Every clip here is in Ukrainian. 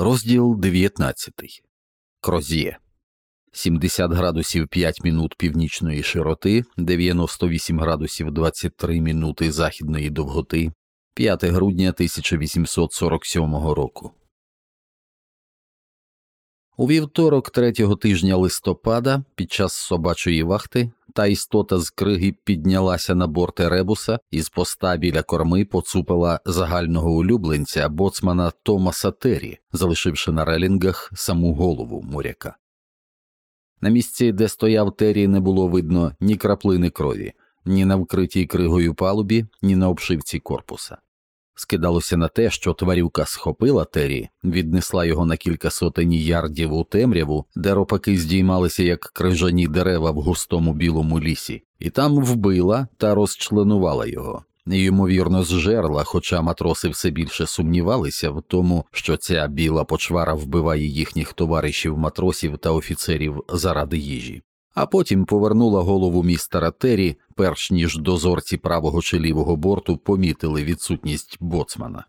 Розділ 19. Кроз'є 70 градусів 5 минут північної широти, 98 градусів 23 минути західної довготи, 5 грудня 1847 року. У вівторок третього тижня листопада під час собачої вахти та істота з криги піднялася на борт Еребуса і з поста біля корми поцупила загального улюбленця боцмана Томаса Террі, залишивши на релінгах саму голову моряка. На місці, де стояв Террі, не було видно ні краплини крові, ні на вкритій кригою палубі, ні на обшивці корпуса. Скидалося на те, що тварюка схопила Террі, віднесла його на кілька сотень ярдів у темряву, де ропаки здіймалися як крижані дерева в густому білому лісі, і там вбила та розчленувала його. Ймовірно, зжерла, хоча матроси все більше сумнівалися в тому, що ця біла почвара вбиває їхніх товаришів матросів та офіцерів заради їжі а потім повернула голову містера Террі, перш ніж дозорці правого чи лівого борту помітили відсутність боцмана.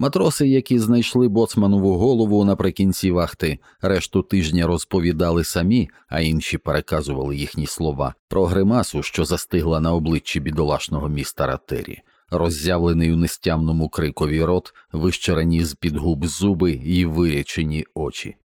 Матроси, які знайшли боцманову голову наприкінці вахти, решту тижня розповідали самі, а інші переказували їхні слова про гримасу, що застигла на обличчі бідолашного містера Террі, роззявлений у нестямному крикові рот, вищерені з під губ зуби і вирячені очі.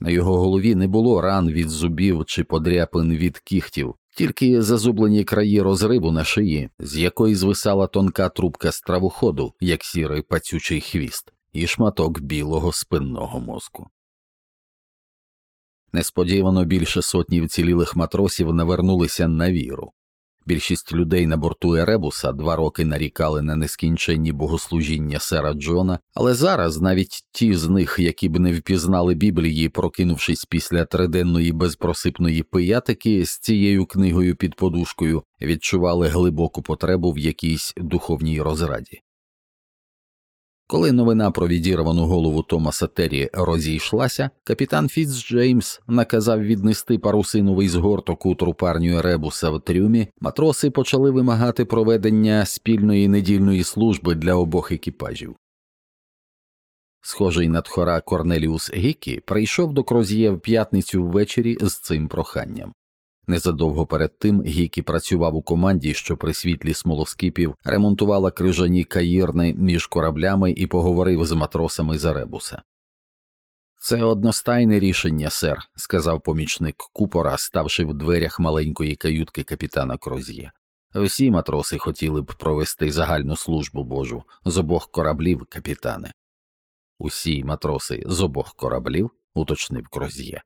На його голові не було ран від зубів чи подряпин від кіхтів, тільки зазублені краї розриву на шиї, з якої звисала тонка трубка стравоходу, як сірий пацючий хвіст, і шматок білого спинного мозку. Несподівано більше сотні вцілілих матросів навернулися на віру. Більшість людей на борту Еребуса два роки нарікали на нескінченні богослужіння сера Джона, але зараз навіть ті з них, які б не впізнали Біблії, прокинувшись після триденної безпросипної пиятики з цією книгою під подушкою, відчували глибоку потребу в якійсь духовній розраді. Коли новина про відірвану голову Томаса Террі розійшлася, капітан Фіцджеймс наказав віднести парусиновий згорток у трупарню Ребуса в трюмі, матроси почали вимагати проведення спільної недільної служби для обох екіпажів. Схожий надхора Корнеліус Гікі прийшов до Кроз'є в п'ятницю ввечері з цим проханням. Незадовго перед тим Гікі працював у команді, що при світлі смолоскипів ремонтувала крижані каїрни між кораблями і поговорив з матросами за ребуса. Це одностайне рішення, сер, сказав помічник купора, ставши в дверях маленької каютки капітана Кроз'є. Всі матроси хотіли б провести загальну службу Божу з обох кораблів, капітане. Усі матроси з обох кораблів, уточнив Кроз'є.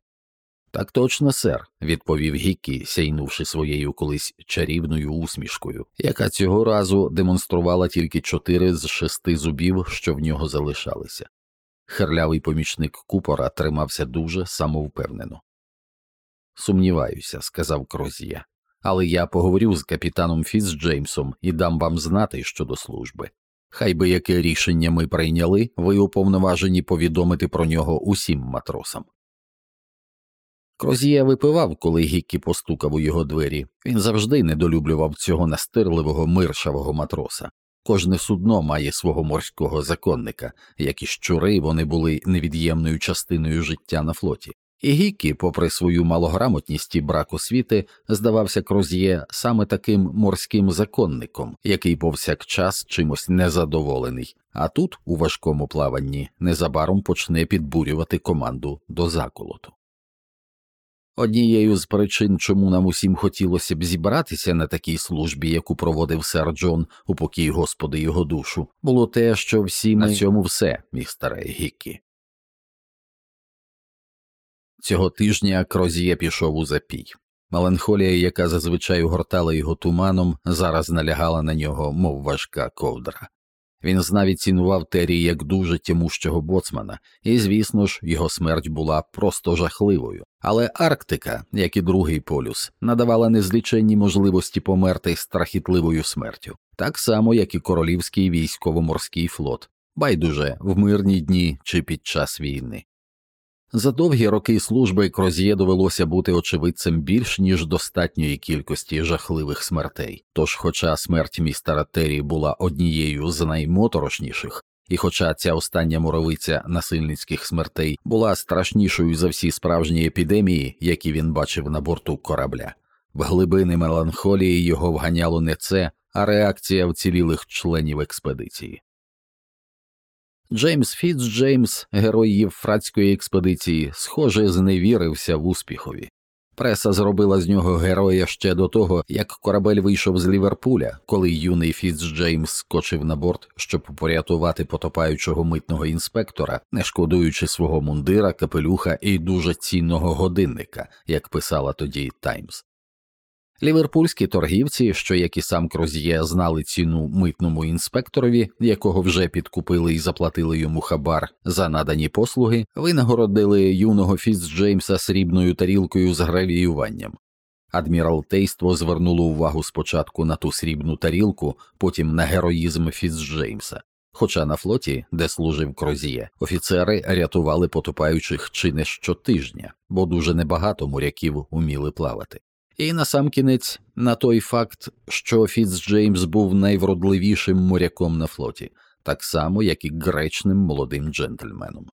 Так точно, сер, відповів Гіккі, сяйнувши своєю колись чарівною усмішкою, яка цього разу демонструвала тільки чотири з шести зубів, що в нього залишалися. Херлявий помічник купора тримався дуже самовпевнено. Сумніваюся, сказав Крозія, але я поговорю з капітаном Фіцджеймсом і дам вам знати щодо служби. Хай би яке рішення ми прийняли, ви уповноважені повідомити про нього усім матросам. Кроз'є випивав, коли Гіккі постукав у його двері. Він завжди недолюблював цього настирливого миршавого матроса. Кожне судно має свого морського законника, як і щури вони були невід'ємною частиною життя на флоті. І Гіккі, попри свою малограмотність і брак освіти, здавався Кроз'є саме таким морським законником, який повсякчас чимось незадоволений, а тут, у важкому плаванні, незабаром почне підбурювати команду до заколоту. Однією з причин, чому нам усім хотілося б зібратися на такій службі, яку проводив сер Джон у покій Господи його душу, було те, що всі ми... на цьому все, містере Гіккі. Цього тижня Крозіє пішов у запій. Меланхолія, яка зазвичай огортала його туманом, зараз налягала на нього, мов важка ковдра. Він знав цінував Террі як дуже тямущого боцмана, і, звісно ж, його смерть була просто жахливою. Але Арктика, як і другий полюс, надавала незліченні можливості померти страхітливою смертю, так само, як і королівський військово-морський флот, байдуже в мирні дні чи під час війни. За довгі роки служби Кроз'є довелося бути очевидцем більш ніж достатньої кількості жахливих смертей. Тож, хоча смерть містера Террі була однією з наймоторошніших, І хоча ця остання муровиця насильницьких смертей була страшнішою за всі справжні епідемії, які він бачив на борту корабля, в глибини меланхолії його вганяло не це, а реакція вцілілих членів експедиції. Джеймс Фітц Джеймс, герой євфратської експедиції, схоже, зневірився в успіхові. Преса зробила з нього героя ще до того, як корабель вийшов з Ліверпуля, коли юний Фіц Джеймс скочив на борт, щоб порятувати потопаючого митного інспектора, не шкодуючи свого мундира, капелюха і дуже цінного годинника, як писала тоді Таймс. Ліверпульські торгівці, що як і сам Кроз'є знали ціну митному інспекторові, якого вже підкупили і заплатили йому хабар за надані послуги, винагородили юного Фіцджеймса срібною тарілкою з гравіюванням. Адміралтейство звернуло увагу спочатку на ту срібну тарілку, потім на героїзм Фіцджеймса. Хоча на флоті, де служив Крозіє, офіцери рятували потопаючих чи не щотижня, бо дуже небагато моряків уміли плавати. І насамкінець на той факт, що Фіцджеймс був найвродливішим моряком на флоті, так само, як і гречним молодим джентльменом.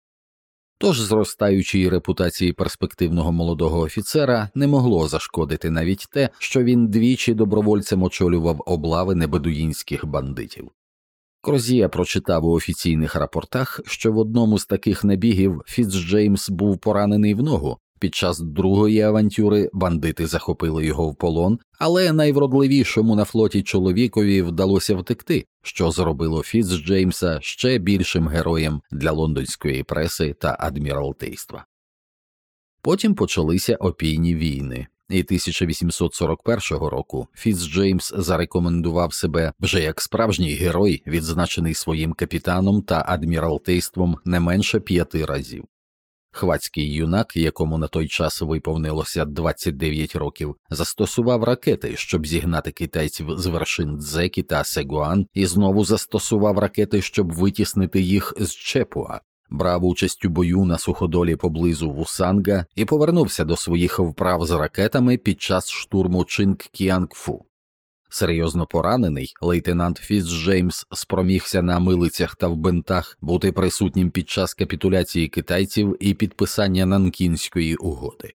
Тож зростаючій репутації перспективного молодого офіцера не могло зашкодити навіть те, що він двічі добровольцем очолював облави небедуїнських бандитів. Крозія прочитав у офіційних рапортах, що в одному з таких набігів Фіцджеймс був поранений в ногу, під час другої авантюри бандити захопили його в полон, але найвродливішому на флоті чоловікові вдалося втекти, що зробило Фіц Джеймса ще більшим героєм для лондонської преси та адміралтейства. Потім почалися опійні війни, і 1841 року Фіц Джеймс зарекомендував себе вже як справжній герой, відзначений своїм капітаном та адміралтейством не менше п'яти разів. Хвацький юнак, якому на той час виповнилося 29 років, застосував ракети, щоб зігнати китайців з вершин Дзекі та Сегуан, і знову застосував ракети, щоб витіснити їх з Чепуа, брав участь у бою на суходолі поблизу Вусанга і повернувся до своїх вправ з ракетами під час штурму Чинг Кіангфу. Серйозно поранений, лейтенант Фіц Джеймс спромігся на милицях та в бинтах бути присутнім під час капітуляції китайців і підписання Нанкінської угоди.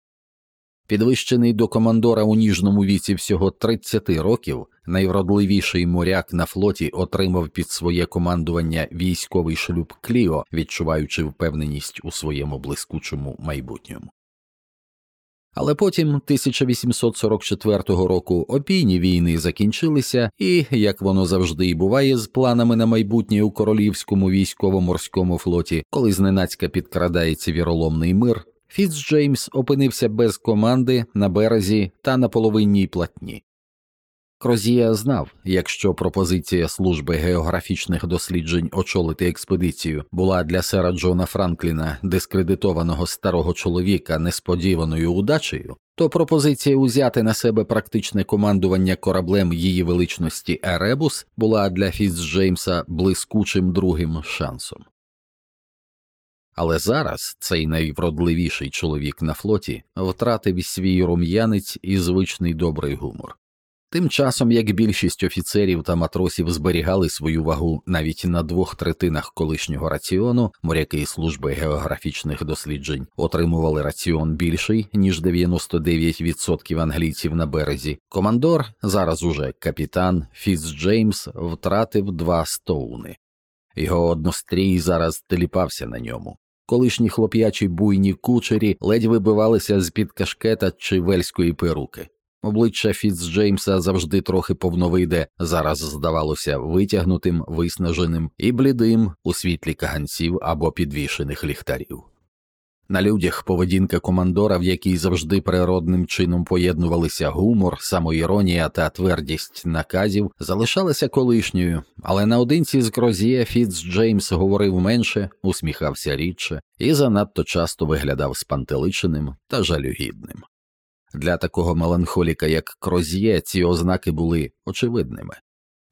Підвищений до командора у ніжному віці всього 30 років, найвродливіший моряк на флоті отримав під своє командування військовий шлюб Кліо, відчуваючи впевненість у своєму блискучому майбутньому. Але потім 1844 року опійні війни закінчилися, і, як воно завжди і буває з планами на майбутнє у королівському військово-морському флоті, коли зненацька підкрадається віроломний мир, Фіцджеймс опинився без команди на березі та на половинній платні. Крозія знав, якщо пропозиція служби географічних досліджень очолити експедицію була для сера Джона Франкліна, дискредитованого старого чоловіка несподіваною удачею, то пропозиція узяти на себе практичне командування кораблем її величності Еребус була для Фіцджеймса блискучим другим шансом. Але зараз цей найвродливіший чоловік на флоті втратив свій рум'янець і звичний добрий гумор. Тим часом, як більшість офіцерів та матросів зберігали свою вагу навіть на двох третинах колишнього раціону, моряки служби географічних досліджень отримували раціон більший ніж 99% англійців на березі. Командор, зараз уже капітан Фіц Джеймс, втратив два стоуни. Його однострій зараз теліпався на ньому. Колишні хлоп'ячі буйні кучері ледь вибивалися з під кашкета чи вельської перуки. Обличчя Фіцджеймса завжди трохи повновиде, зараз здавалося витягнутим, виснаженим і блідим у світлі каганців або підвішених ліхтарів. На людях поведінка командора, в якій завжди природним чином поєднувалися гумор, самоіронія та твердість наказів, залишалася колишньою, але наодинці з Крозіє Фіцджеймс говорив менше, усміхався рідше і занадто часто виглядав спантеличеним та жалюгідним. Для такого меланхоліка, як Кроз'є, ці ознаки були очевидними.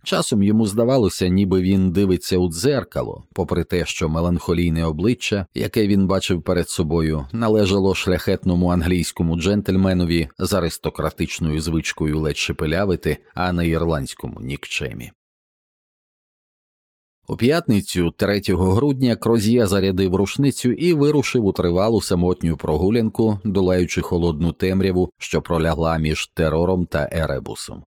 Часом йому здавалося, ніби він дивиться у дзеркало, попри те, що меланхолійне обличчя, яке він бачив перед собою, належало шляхетному англійському джентльменові з аристократичною звичкою ледь шепелявити, а не ірландському нікчемі. У п'ятницю 3 грудня Кроз'є зарядив рушницю і вирушив у тривалу самотню прогулянку, долаючи холодну темряву, що пролягла між терором та еребусом.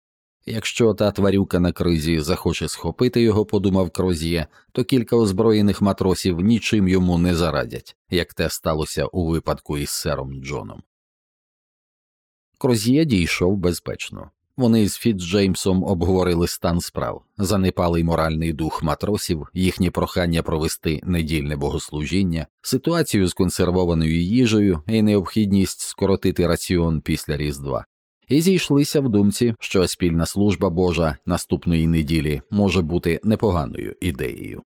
Якщо та тварюка на кризі захоче схопити його, подумав Кроз'є, то кілька озброєних матросів нічим йому не зарадять, як те сталося у випадку із сером Джоном. Кроз'є дійшов безпечно. Вони з Фіцджеймсом обговорили стан справ, занепалий моральний дух матросів, їхні прохання провести недільне богослужіння, ситуацію з консервованою їжею і необхідність скоротити раціон після Різдва, і зійшлися в думці, що спільна служба Божа наступної неділі може бути непоганою ідеєю.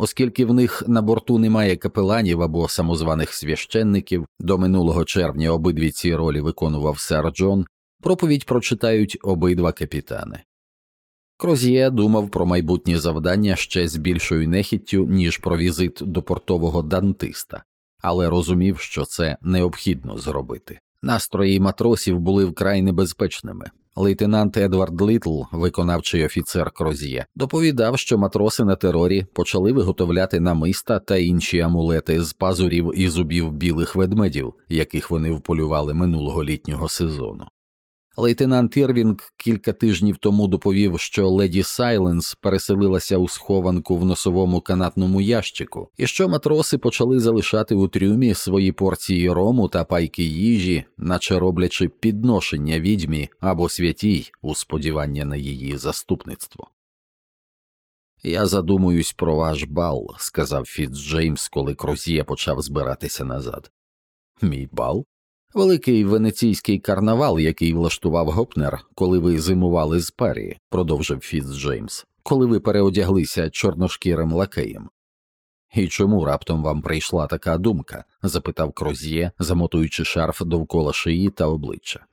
Оскільки в них на борту немає капеланів або самозваних священників, до минулого червня обидві ці ролі виконував сер Джон, Проповідь прочитають обидва капітани. Кроз'є думав про майбутнє завдання ще з більшою нехіттю, ніж про візит до портового дантиста, але розумів, що це необхідно зробити. Настрої матросів були вкрай небезпечними. Лейтенант Едвард Літл, виконавчий офіцер Кроз'є, доповідав, що матроси на терорі почали виготовляти намиста та інші амулети з пазурів і зубів білих ведмедів, яких вони вполювали минулого літнього сезону. Лейтенант Ірвінг кілька тижнів тому доповів, що леді Сайленс переселилася у схованку в носовому канатному ящику, і що матроси почали залишати у трюмі свої порції рому та пайки їжі, наче роблячи підношення відьмі або святій у сподівання на її заступництво. Я задумуюсь про ваш бал, сказав Фіцджеймс, коли Крозія почав збиратися назад. Мій бал? Великий венеційський карнавал, який влаштував Гопнер, коли ви зимували з парі, продовжив Фіц Джеймс, коли ви переодяглися чорношкірим лакеєм. І чому раптом вам прийшла така думка? запитав Кроз'є, замотуючи шарф довкола шиї та обличчя.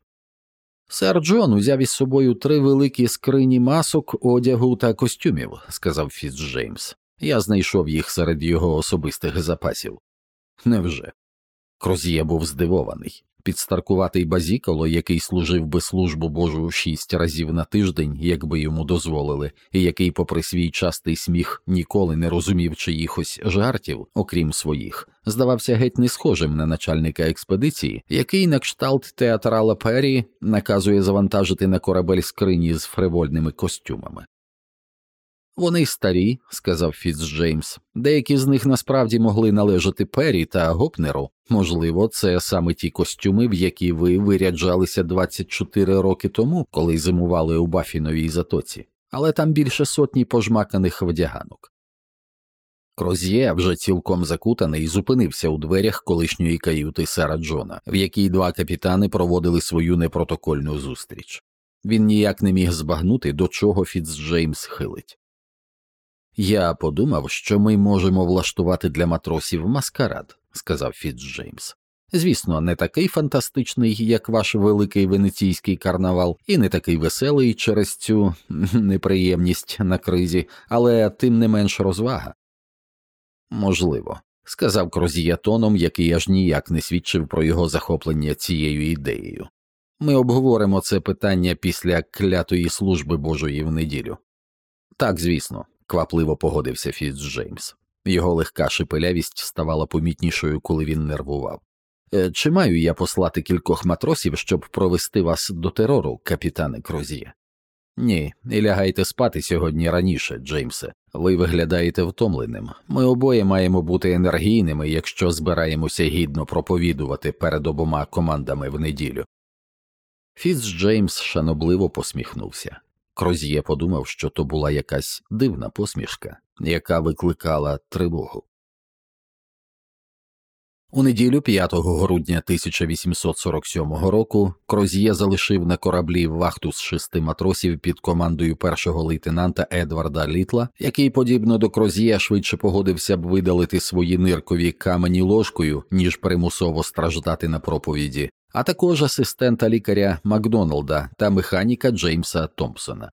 Сер Джон узяв із собою три великі скрині масок, одягу та костюмів, сказав Фіц Джеймс. Я знайшов їх серед його особистих запасів. Невже? Кроз'є був здивований. Підстаркуватий базікало, який служив би службу Божу шість разів на тиждень, якби йому дозволили, і який, попри свій частий сміх, ніколи не розумів чиїхось жартів, окрім своїх, здавався геть не схожим на начальника експедиції, який на кшталт театрала Пері наказує завантажити на корабель скрині з фривольними костюмами. Вони старі, сказав Фіцджеймс. Деякі з них насправді могли належати Пері та Гопнеру. Можливо, це саме ті костюми, в які ви виряджалися 24 роки тому, коли зимували у Бафіновій затоці, але там більше сотні пожмаканих вдяганок. Кроз'є, вже цілком закутаний, зупинився у дверях колишньої каюти Сара Джона, в якій два капітани проводили свою непротокольну зустріч. Він ніяк не міг збагнути, до чого Фіцджеймс хилить. Я подумав, що ми можемо влаштувати для матросів маскарад, сказав Фіцджеймс. Звісно, не такий фантастичний, як ваш великий венеційський карнавал, і не такий веселий через цю неприємність на кризі, але тим не менш розвага. Можливо, сказав Крозія тоном, який аж ніяк не свідчив про його захоплення цією ідеєю. Ми обговоримо це питання після клятої служби Божої в неділю. Так, звісно квапливо погодився Фіцджеймс. Його легка шепелявість ставала помітнішою, коли він нервував. «Е, чи маю я послати кількох матросів, щоб провести вас до терору, капітане Крозіє? Ні, і лягайте спати сьогодні раніше, Джеймсе. Ви виглядаєте втомленим. Ми обоє маємо бути енергійними, якщо збираємося гідно проповідувати перед обома командами в неділю. Фіц Джеймс шанобливо посміхнувся. Кроз'є подумав, що то була якась дивна посмішка, яка викликала тривогу. У неділю 5 грудня 1847 року Кроз'є залишив на кораблі вахту з шести матросів під командою першого лейтенанта Едварда Літла, який, подібно до Кроз'є, швидше погодився б видалити свої ниркові камені ложкою, ніж примусово страждати на проповіді, а також асистента лікаря Макдоналда та механіка Джеймса Томпсона.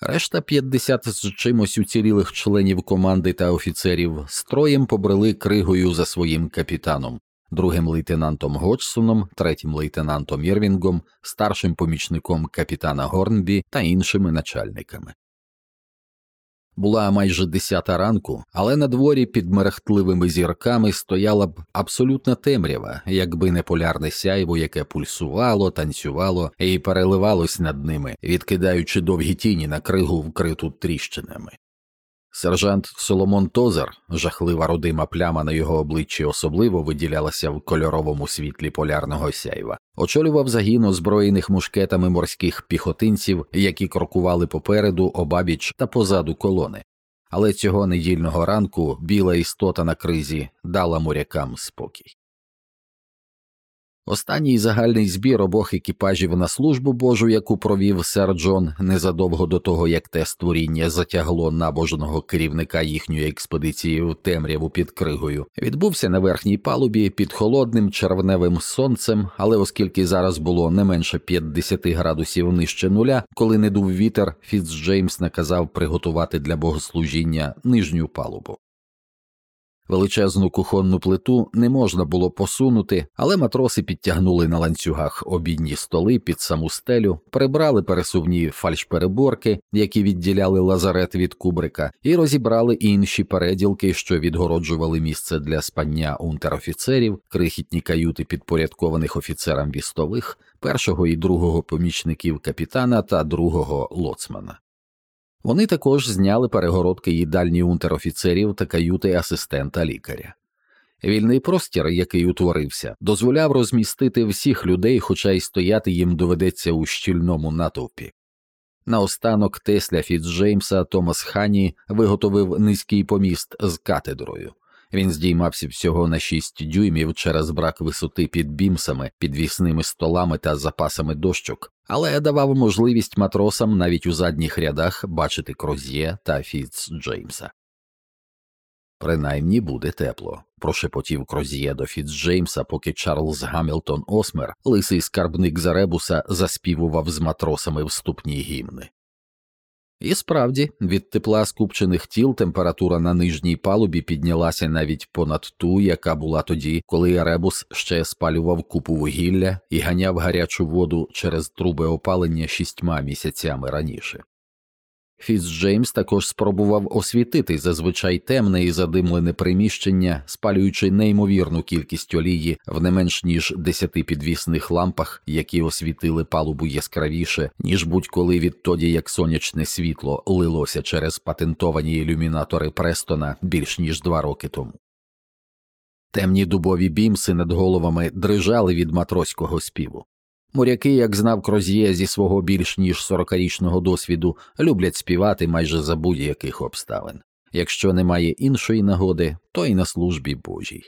Решта 50 з чимось уцілілих членів команди та офіцерів строєм побрели кригою за своїм капітаном, другим лейтенантом Годжсоном, третім лейтенантом Єрвінгом, старшим помічником капітана Горнбі та іншими начальниками. Була майже десята ранку, але на дворі під мерехтливими зірками стояла б абсолютна темрява, якби не полярне сяйво, яке пульсувало, танцювало і переливалось над ними, відкидаючи довгі тіні на кригу, вкриту тріщинами. Сержант Соломон Тозер, жахлива родима пляма на його обличчі особливо виділялася в кольоровому світлі полярного сяйва, очолював загін озброєних мушкетами морських піхотинців, які крокували попереду, обабіч та позаду колони. Але цього недільного ранку біла істота на кризі дала морякам спокій. Останній загальний збір обох екіпажів на службу Божу, яку провів сер Джон незадовго до того, як те створіння затягло набожного керівника їхньої експедиції в темряву під кригою, відбувся на верхній палубі під холодним червневим сонцем, але оскільки зараз було не менше 50 градусів нижче нуля, коли не дув вітер, Фіцджеймс наказав приготувати для богослужіння нижню палубу. Величезну кухонну плиту не можна було посунути, але матроси підтягнули на ланцюгах обідні столи під саму стелю, прибрали пересувні фальшпереборки, які відділяли лазарет від кубрика, і розібрали інші переділки, що відгороджували місце для спання унтерофіцерів, крихітні каюти підпорядкованих офіцерам вістових, першого і другого помічників капітана та другого лоцмана. Вони також зняли перегородки їдальні унтерофіцерів та каюти асистента лікаря. Вільний простір, який утворився, дозволяв розмістити всіх людей, хоча й стояти їм доведеться у щільному натовпі. Наостанок Тесля Фіцджеймса Томас Хані виготовив низький поміст з катедрою. Він здіймався всього на 6 дюймів через брак висоти під бімсами, підвісними столами та запасами дощок, але давав можливість матросам навіть у задніх рядах бачити Кроз'є та Фіц Джеймса. Принаймні буде тепло, прошепотів Кроз'є до Фіцджеймса, поки Чарльз Гамілтон Осмер, лисий скарбник Заребуса, заспівував з матросами вступні гімни. І справді, від тепла скупчених тіл температура на нижній палубі піднялася навіть понад ту, яка була тоді, коли Еребус ще спалював купу вугілля і ганяв гарячу воду через труби опалення шістьма місяцями раніше. Фіцджеймс також спробував освітити зазвичай темне і задимлене приміщення, спалюючи неймовірну кількість олії в не менш ніж десяти підвісних лампах, які освітили палубу яскравіше, ніж будь-коли відтоді як сонячне світло лилося через патентовані ілюмінатори Престона більш ніж два роки тому. Темні дубові бімси над головами дрижали від матроського співу. Моряки, як знав Кроз'є зі свого більш ніж сорокарічного досвіду, люблять співати майже за будь-яких обставин. Якщо немає іншої нагоди, то й на службі Божій.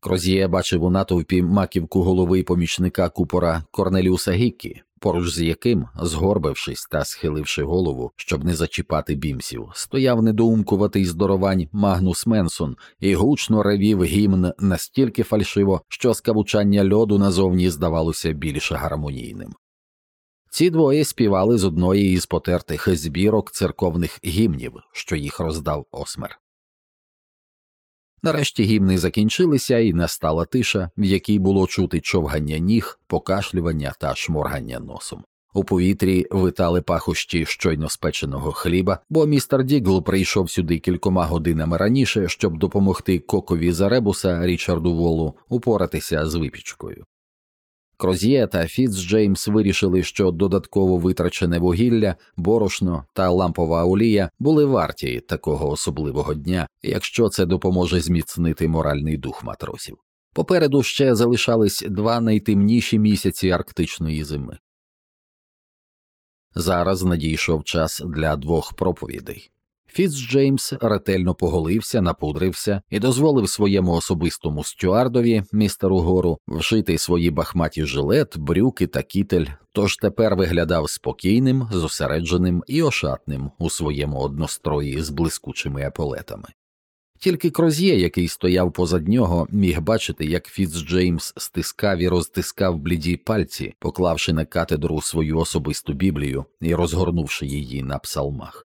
Кроз'є бачив у натовпі маківку голови помічника купора Корнеліуса Гіккі, поруч з яким, згорбившись та схиливши голову, щоб не зачіпати бімсів, стояв недоумкуватий здоровань Магнус Менсон і гучно ревів гімн настільки фальшиво, що скавучання льоду назовні здавалося більш гармонійним. Ці двоє співали з одної із потертих збірок церковних гімнів, що їх роздав Осмер. Нарешті гімни закінчилися, і настала тиша, в якій було чути човгання ніг, покашлювання та шморгання носом. У повітрі витали пахощі щойно спеченого хліба, бо містер Дігл прийшов сюди кількома годинами раніше, щоб допомогти кокові Заребуса Річарду Волу упоратися з випічкою. Кроз'є та Фіцджеймс вирішили, що додатково витрачене вугілля, борошно та лампова олія були варті такого особливого дня, якщо це допоможе зміцнити моральний дух матросів. Попереду ще залишались два найтемніші місяці арктичної зими. Зараз надійшов час для двох проповідей. Фіцджеймс ретельно поголився, напудрився і дозволив своєму особистому стюардові, містеру гору, вшити свої бахматі жилет, брюки та кітель, тож тепер виглядав спокійним, зосередженим і ошатним у своєму однострої з блискучими еполетами. Тільки Кроз'є, який стояв позад нього, міг бачити, як Фіцджеймс стискав і розтискав бліді пальці, поклавши на катедру свою особисту біблію і розгорнувши її на псалмах.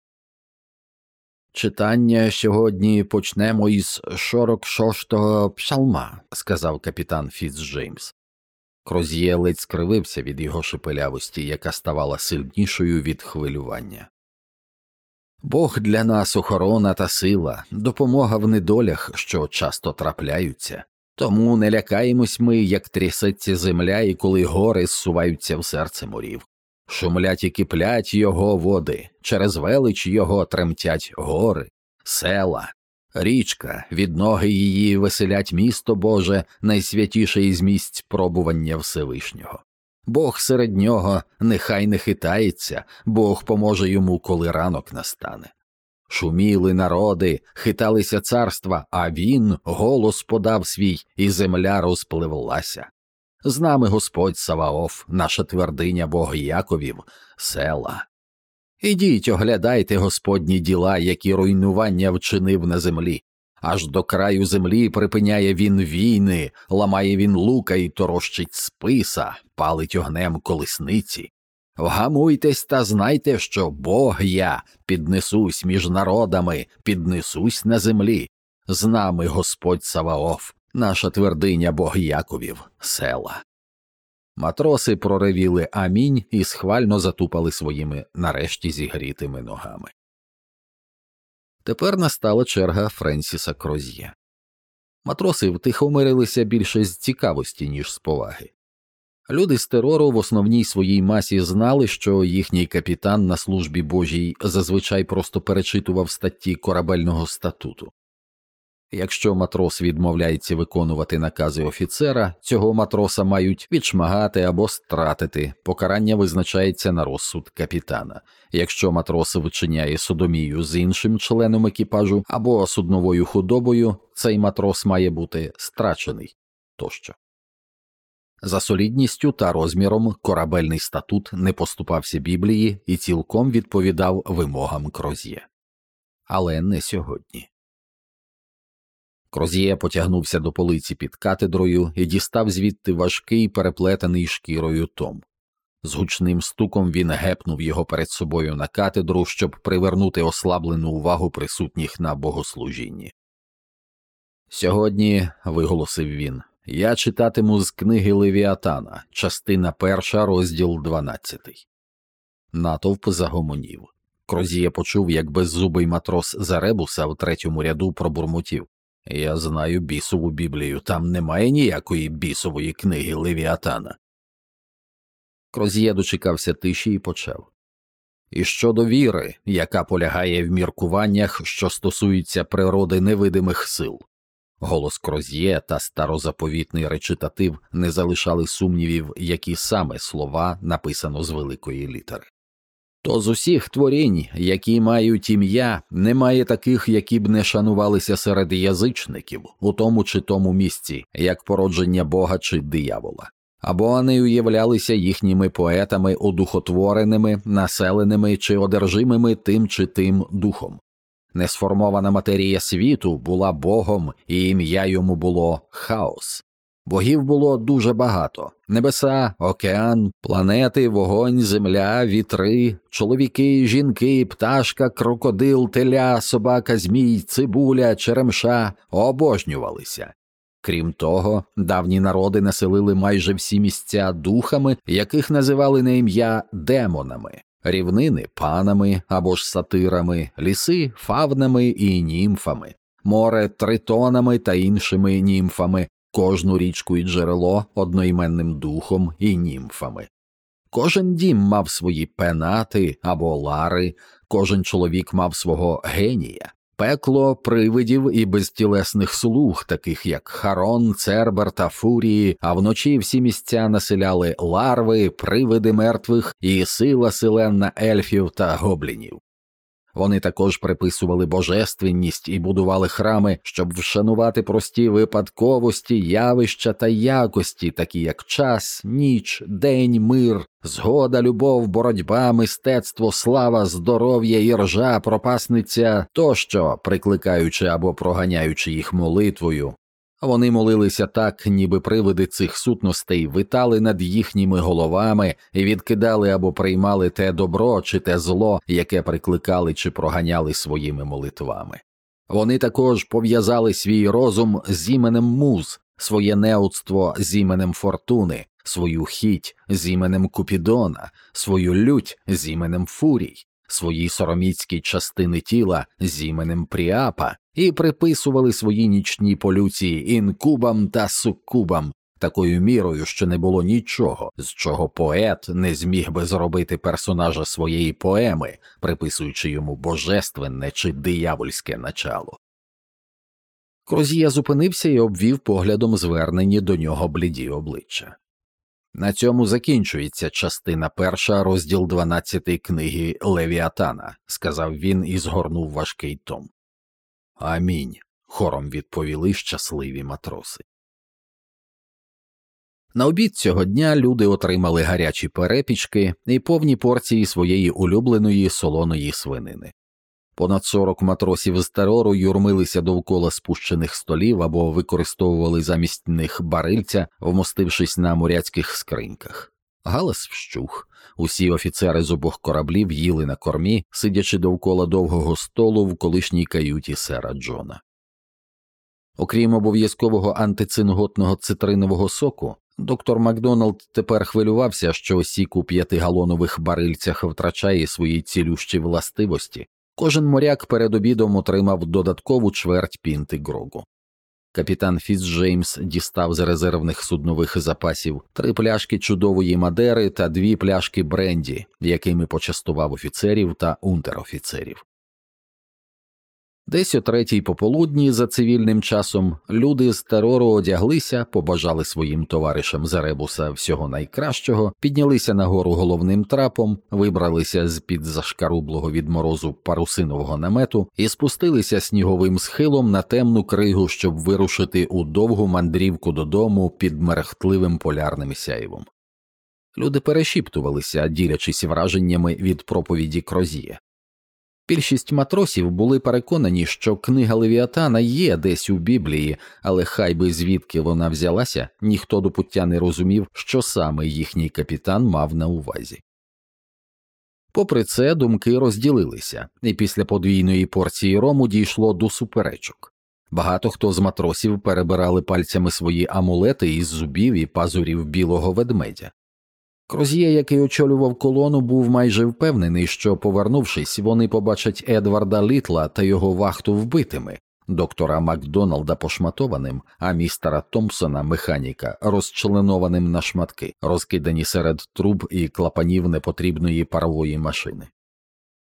Читання сьогодні почнемо із 46-го псалма, сказав капітан Фіцджеймс. Кроз'є ледь скривився від його шепелявості, яка ставала сильнішою від хвилювання. Бог для нас охорона та сила, допомога в недолях, що часто трапляються. Тому не лякаємось ми, як трясеться земля, і коли гори зсуваються в серце морів. Шумлять і киплять його води, через велич його тремтять гори, села, річка, від ноги її веселять місто Боже, найсвятіше із місць пробування Всевишнього. Бог серед нього нехай не хитається, Бог поможе йому, коли ранок настане. Шуміли народи, хиталися царства, а він голос подав свій, і земля розпливлася. З нами Господь Саваоф, наша твердиня Бог Яковів, села. Ідіть, оглядайте Господні діла, які руйнування вчинив на землі. Аж до краю землі припиняє він війни, ламає він лука і торощить списа, палить огнем колесниці. Вгамуйтесь та знайте, що Бог я піднесусь між народами, піднесусь на землі. З нами Господь Саваоф, наша твердиня Бог Яковів, села. Матроси проривіли амінь і схвально затупали своїми нарешті зігрітими ногами. Тепер настала черга Френсіса Кроз'є. Матроси втихомирилися більше з цікавості, ніж з поваги. Люди з терору в основній своїй масі знали, що їхній капітан на службі Божій зазвичай просто перечитував статті корабельного статуту. Якщо матрос відмовляється виконувати накази офіцера, цього матроса мають відшмагати або стратити, покарання визначається на розсуд капітана. Якщо матрос вчиняє содомію з іншим членом екіпажу або судновою худобою, цей матрос має бути страчений тощо. За солідністю та розміром корабельний статут не поступався Біблії і цілком відповідав вимогам Кроз'є. Але не сьогодні. Кроз'є потягнувся до полиці під катедрою і дістав звідти важкий переплетений шкірою том. З гучним стуком він гепнув його перед собою на катедру, щоб привернути ослаблену увагу присутніх на богослужінні. Сьогодні, виголосив він, я читатиму з книги Левіатана, частина перша, розділ дванадцятий. Натовп загомонів. Крозія почув, як беззубий матрос Заребуса в третьому ряду пробурмотів. Я знаю бісову Біблію, там немає ніякої бісової книги Левіатана. Крозія дочекався тиші і почав. І щодо віри, яка полягає в міркуваннях, що стосуються природи невидимих сил. Голос Кроз'є та старозаповітний речитатив не залишали сумнівів, які саме слова написано з великої літери. То з усіх творінь, які мають ім'я, немає таких, які б не шанувалися серед язичників у тому чи тому місці, як породження Бога чи диявола, або вони уявлялися їхніми поетами одухотвореними, населеними чи одержимими тим чи тим духом. Несформована матерія світу була Богом, і ім'я йому було хаос. Богів було дуже багато. Небеса, океан, планети, вогонь, земля, вітри, чоловіки, жінки, пташка, крокодил, теля, собака, змій, цибуля, черемша обожнювалися. Крім того, давні народи населили майже всі місця духами, яких називали на ім'я демонами, рівнини панами або ж сатирами, ліси фавнами і німфами, море тритонами та іншими німфами, кожну річку і джерело одноіменним духом і німфами. Кожен дім мав свої пенати або лари, кожен чоловік мав свого генія, пекло привидів і безтілесних слуг, таких як Харон, Цербер та Фурії, а вночі всі місця населяли ларви, привиди мертвих і сила селенна ельфів та гоблінів. Вони також приписували божественність і будували храми, щоб вшанувати прості випадковості, явища та якості, такі як час, ніч, день, мир, згода, любов, боротьба, мистецтво, слава, здоров'я, іржа, пропасниця тощо, прикликаючи або проганяючи їх молитвою, вони молилися так, ніби привиди цих сутностей витали над їхніми головами і відкидали або приймали те добро чи те зло, яке прикликали чи проганяли своїми молитвами. Вони також пов'язали свій розум з іменем муз, своє неудство з іменем фортуни, свою хіть з іменем Купідона, свою лють з іменем Фурій, свої сороміцькі частини тіла з іменем Пріапа і приписували свої нічні полюції інкубам та суккубам, такою мірою, що не було нічого, з чого поет не зміг би зробити персонажа своєї поеми, приписуючи йому божественне чи диявольське начало. Крозія зупинився і обвів поглядом звернені до нього бліді обличчя. На цьому закінчується частина перша, розділ 12 книги Левіатана, сказав він і згорнув важкий том. Амінь. хором відповіли щасливі матроси. На обід цього дня люди отримали гарячі перепічки і повні порції своєї улюбленої солоної свинини. Понад 40 матросів з терору юрмилися довкола спущених столів або використовували замість них барильця, вмостившись на моряцьких скриньках. Галас вщух. Усі офіцери з обох кораблів їли на кормі, сидячи довкола довгого столу в колишній каюті сера Джона. Окрім обов'язкового антицинготного цитринового соку, доктор Макдоналд тепер хвилювався, що сік у п'ятигалонових барильцях втрачає свої цілющі властивості, Кожен моряк перед обідом отримав додаткову чверть пінти грогу. Капітан Фіцджеймс дістав з резервних суднових запасів три пляшки чудової мадери та дві пляшки бренді, якими почастував офіцерів та унтерофіцерів. Десь о третій пополудні за цивільним часом люди з терору одяглися, побажали своїм товаришам з Ребуса всього найкращого, піднялися нагору головним трапом, вибралися з під зашкарублого від морозу парусинового намету і спустилися сніговим схилом на темну кригу, щоб вирушити у довгу мандрівку додому під мерехтливим полярним сяйвом. Люди перешіптувалися, ділячись враженнями від проповіді Крозія. Більшість матросів були переконані, що книга Левіатана є десь у Біблії, але хай би звідки вона взялася, ніхто до пуття не розумів, що саме їхній капітан мав на увазі. Попри це, думки розділилися, і після подвійної порції рому дійшло до суперечок. Багато хто з матросів перебирали пальцями свої амулети із зубів і пазурів білого ведмедя. Кроз'є, який очолював колону, був майже впевнений, що, повернувшись, вони побачать Едварда Літла та його вахту вбитими, доктора Макдоналда пошматованим, а містера Томпсона, механіка, розчленованим на шматки, розкидані серед труб і клапанів непотрібної парової машини.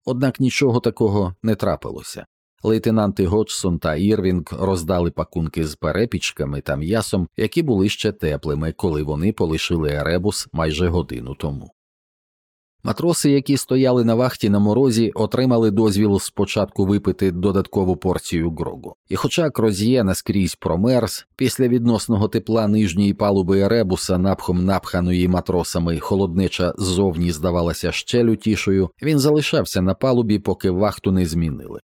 Однак нічого такого не трапилося. Лейтенанти Годжсон та Ірвінг роздали пакунки з перепічками та м'ясом, які були ще теплими, коли вони полишили Еребус майже годину тому. Матроси, які стояли на вахті на морозі, отримали дозвіл спочатку випити додаткову порцію грогу, і, хоча Кроз'є наскрізь промерз, після відносного тепла нижньої палуби Еребуса, напхом напханої матросами, холоднича ззовні здавалася ще лютішою, він залишався на палубі, поки вахту не змінили.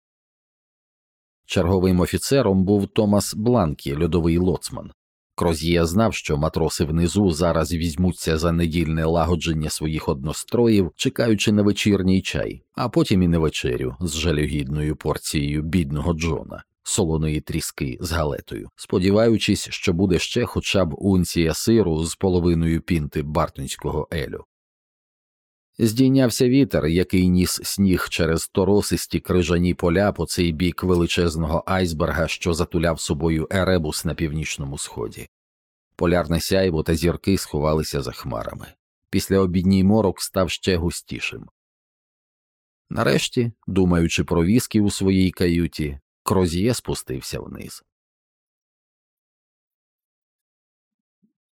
Черговим офіцером був Томас Бланкі, льодовий лоцман. Кроз'є знав, що матроси внизу зараз візьмуться за недільне лагодження своїх одностроїв, чекаючи на вечірній чай, а потім і на вечерю з жалюгідною порцією бідного Джона, солоної тріски з галетою, сподіваючись, що буде ще хоча б унція сиру з половиною пінти бартонського елю. Здійнявся вітер, який ніс сніг через торосисті крижані поля по цей бік величезного айсберга, що затуляв собою еребус на північному сході. Полярне сяйво та зірки сховалися за хмарами. Після обідній морок став ще густішим. Нарешті, думаючи про віскі у своїй каюті, Крозіє спустився вниз.